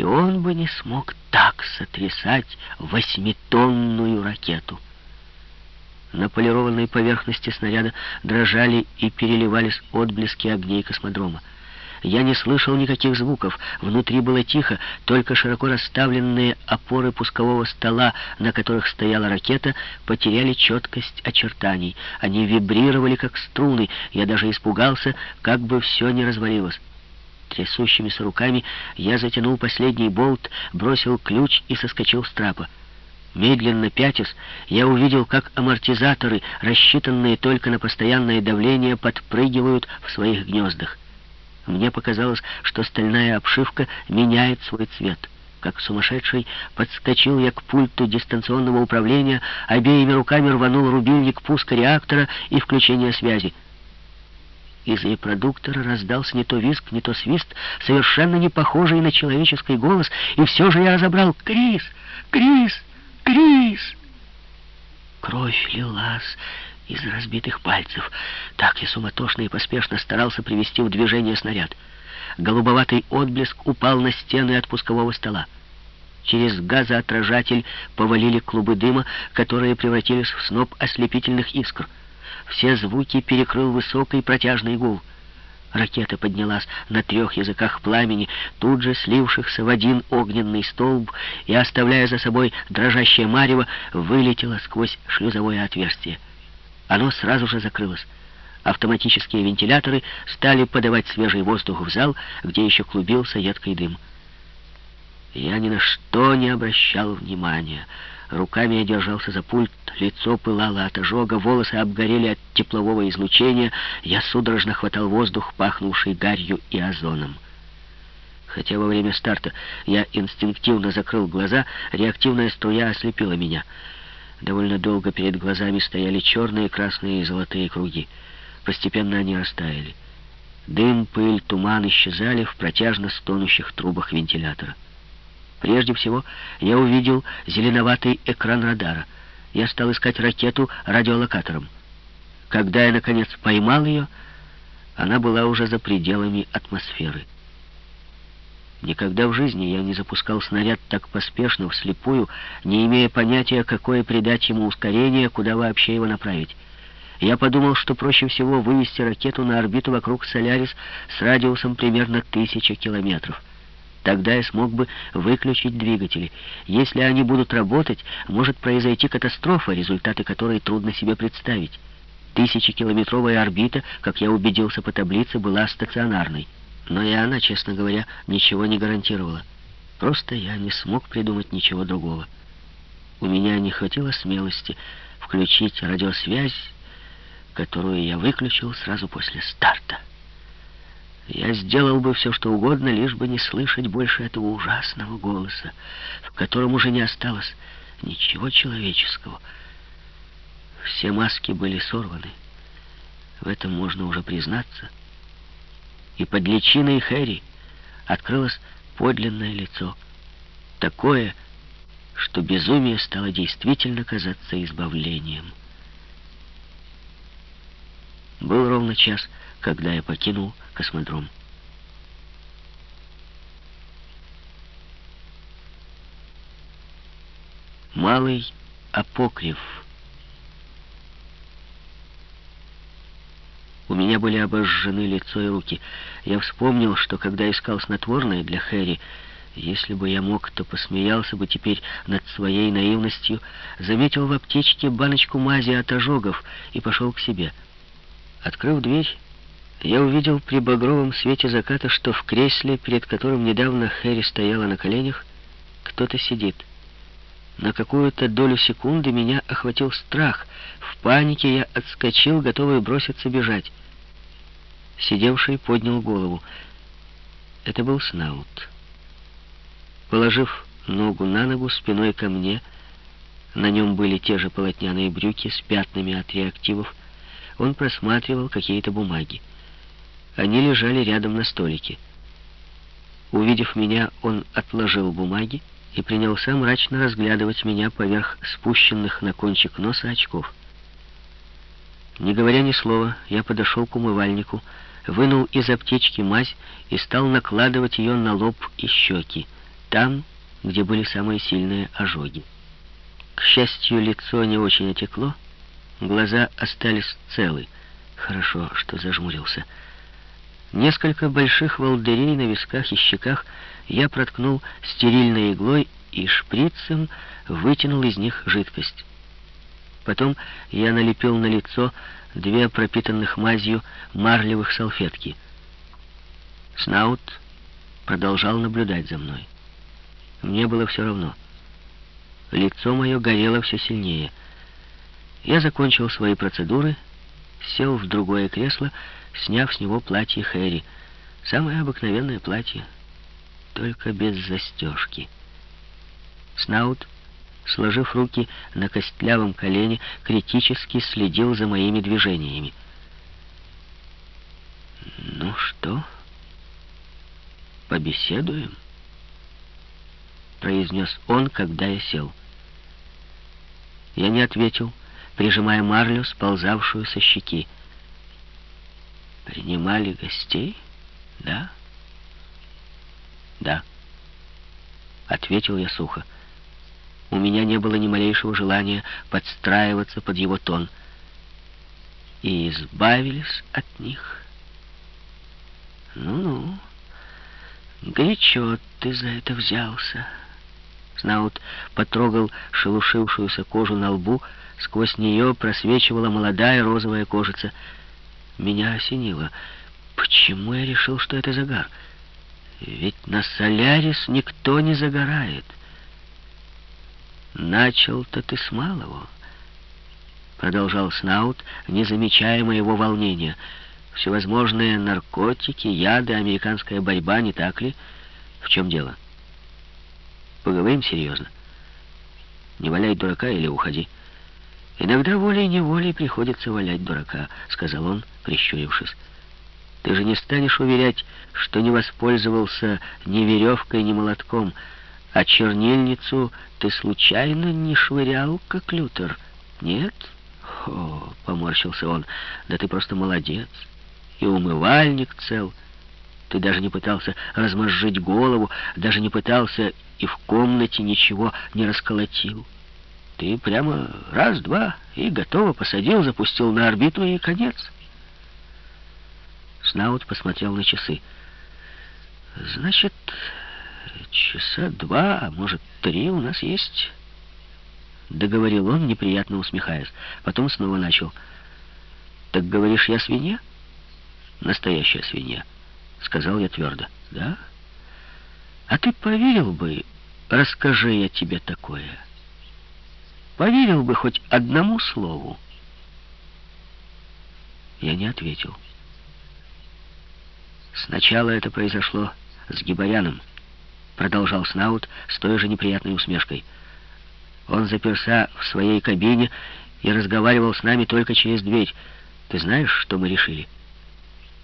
и он бы не смог так сотрясать восьмитонную ракету. На полированной поверхности снаряда дрожали и переливались отблески огней космодрома. Я не слышал никаких звуков. Внутри было тихо, только широко расставленные опоры пускового стола, на которых стояла ракета, потеряли четкость очертаний. Они вибрировали, как струны. Я даже испугался, как бы все не развалилось. Трясущимися руками я затянул последний болт, бросил ключ и соскочил с трапа. Медленно пятясь, я увидел, как амортизаторы, рассчитанные только на постоянное давление, подпрыгивают в своих гнездах. Мне показалось, что стальная обшивка меняет свой цвет. Как сумасшедший подскочил я к пульту дистанционного управления, обеими руками рванул рубильник пуска реактора и включения связи. Из репродуктора раздался не то визг, не то свист, совершенно не похожий на человеческий голос, и все же я разобрал «Крис! Крис! Крис!» Кровь лилась из разбитых пальцев. Так я суматошно и поспешно старался привести в движение снаряд. Голубоватый отблеск упал на стены от пускового стола. Через газоотражатель повалили клубы дыма, которые превратились в сноп ослепительных искр. Все звуки перекрыл высокий протяжный гул. Ракета поднялась на трех языках пламени, тут же слившихся в один огненный столб, и, оставляя за собой дрожащее марево, вылетела сквозь шлюзовое отверстие. Оно сразу же закрылось. Автоматические вентиляторы стали подавать свежий воздух в зал, где еще клубился едкий дым. Я ни на что не обращал внимания. Руками я держался за пульт, лицо пылало от ожога, волосы обгорели от теплового излучения, я судорожно хватал воздух, пахнувший гарью и озоном. Хотя во время старта я инстинктивно закрыл глаза, реактивная струя ослепила меня — Довольно долго перед глазами стояли черные, красные и золотые круги. Постепенно они растаяли. Дым, пыль, туман исчезали в протяжно стонущих трубах вентилятора. Прежде всего, я увидел зеленоватый экран радара. Я стал искать ракету радиолокатором. Когда я, наконец, поймал ее, она была уже за пределами атмосферы. Никогда в жизни я не запускал снаряд так поспешно, вслепую, не имея понятия, какое придать ему ускорение, куда вообще его направить. Я подумал, что проще всего вывести ракету на орбиту вокруг Солярис с радиусом примерно тысячи километров. Тогда я смог бы выключить двигатели. Если они будут работать, может произойти катастрофа, результаты которой трудно себе представить. Тысячекилометровая орбита, как я убедился по таблице, была стационарной. Но и она, честно говоря, ничего не гарантировала. Просто я не смог придумать ничего другого. У меня не хватило смелости включить радиосвязь, которую я выключил сразу после старта. Я сделал бы все, что угодно, лишь бы не слышать больше этого ужасного голоса, в котором уже не осталось ничего человеческого. Все маски были сорваны. В этом можно уже признаться и под личиной Хэри открылось подлинное лицо. Такое, что безумие стало действительно казаться избавлением. Был ровно час, когда я покинул космодром. Малый апокриф У меня были обожжены лицо и руки. Я вспомнил, что когда искал снотворное для Хэри, если бы я мог, то посмеялся бы теперь над своей наивностью, заметил в аптечке баночку мази от ожогов и пошел к себе. Открыв дверь, я увидел при багровом свете заката, что в кресле, перед которым недавно Хэри стояла на коленях, кто-то сидит. На какую-то долю секунды меня охватил страх. В панике я отскочил, готовый броситься бежать. Сидевший поднял голову. Это был Снаут. Положив ногу на ногу спиной ко мне, на нем были те же полотняные брюки с пятнами от реактивов, он просматривал какие-то бумаги. Они лежали рядом на столике. Увидев меня, он отложил бумаги и принялся мрачно разглядывать меня поверх спущенных на кончик носа очков. Не говоря ни слова, я подошел к умывальнику, вынул из аптечки мазь и стал накладывать ее на лоб и щеки. там, где были самые сильные ожоги. К счастью, лицо не очень отекло, глаза остались целы. Хорошо, что зажмурился. Несколько больших волдырей на висках и щеках я проткнул стерильной иглой и шприцем вытянул из них жидкость. Потом я налепил на лицо две пропитанных мазью марлевых салфетки. Снаут продолжал наблюдать за мной. Мне было все равно. Лицо мое горело все сильнее. Я закончил свои процедуры, сел в другое кресло, сняв с него платье Хэри. Самое обыкновенное платье, только без застежки. Снаут, сложив руки на костлявом колене, критически следил за моими движениями. «Ну что, побеседуем?» произнес он, когда я сел. Я не ответил, прижимая марлю, сползавшую со щеки. «Принимали гостей? Да?» «Да», — ответил я сухо. У меня не было ни малейшего желания подстраиваться под его тон. И избавились от них. Ну-ну, горячо ты за это взялся. Снаут потрогал шелушившуюся кожу на лбу, сквозь нее просвечивала молодая розовая кожица. Меня осенило. Почему я решил, что это загар? Ведь на Солярис никто не загорает. «Начал-то ты с малого», — продолжал Снаут, не замечая моего волнения. «Всевозможные наркотики, яды, американская борьба, не так ли? В чем дело? Поговорим серьезно. Не валяй дурака или уходи». «Иногда волей-неволей приходится валять дурака», — сказал он, прищурившись. «Ты же не станешь уверять, что не воспользовался ни веревкой, ни молотком». А чернильницу ты случайно не швырял, как Лютер? Нет? О, поморщился он. Да ты просто молодец. И умывальник цел. Ты даже не пытался размозжить голову, даже не пытался и в комнате ничего не расколотил. Ты прямо раз-два и готово посадил, запустил на орбиту и конец. Снаут посмотрел на часы. Значит, часа два, а может, три у нас есть. Договорил он, неприятно усмехаясь. Потом снова начал. «Так говоришь, я свинья?» «Настоящая свинья», — сказал я твердо. «Да? А ты поверил бы, расскажи я тебе такое. Поверил бы хоть одному слову?» Я не ответил. Сначала это произошло с Гибаяном продолжал Снаут с той же неприятной усмешкой. Он заперся в своей кабине и разговаривал с нами только через дверь. Ты знаешь, что мы решили?»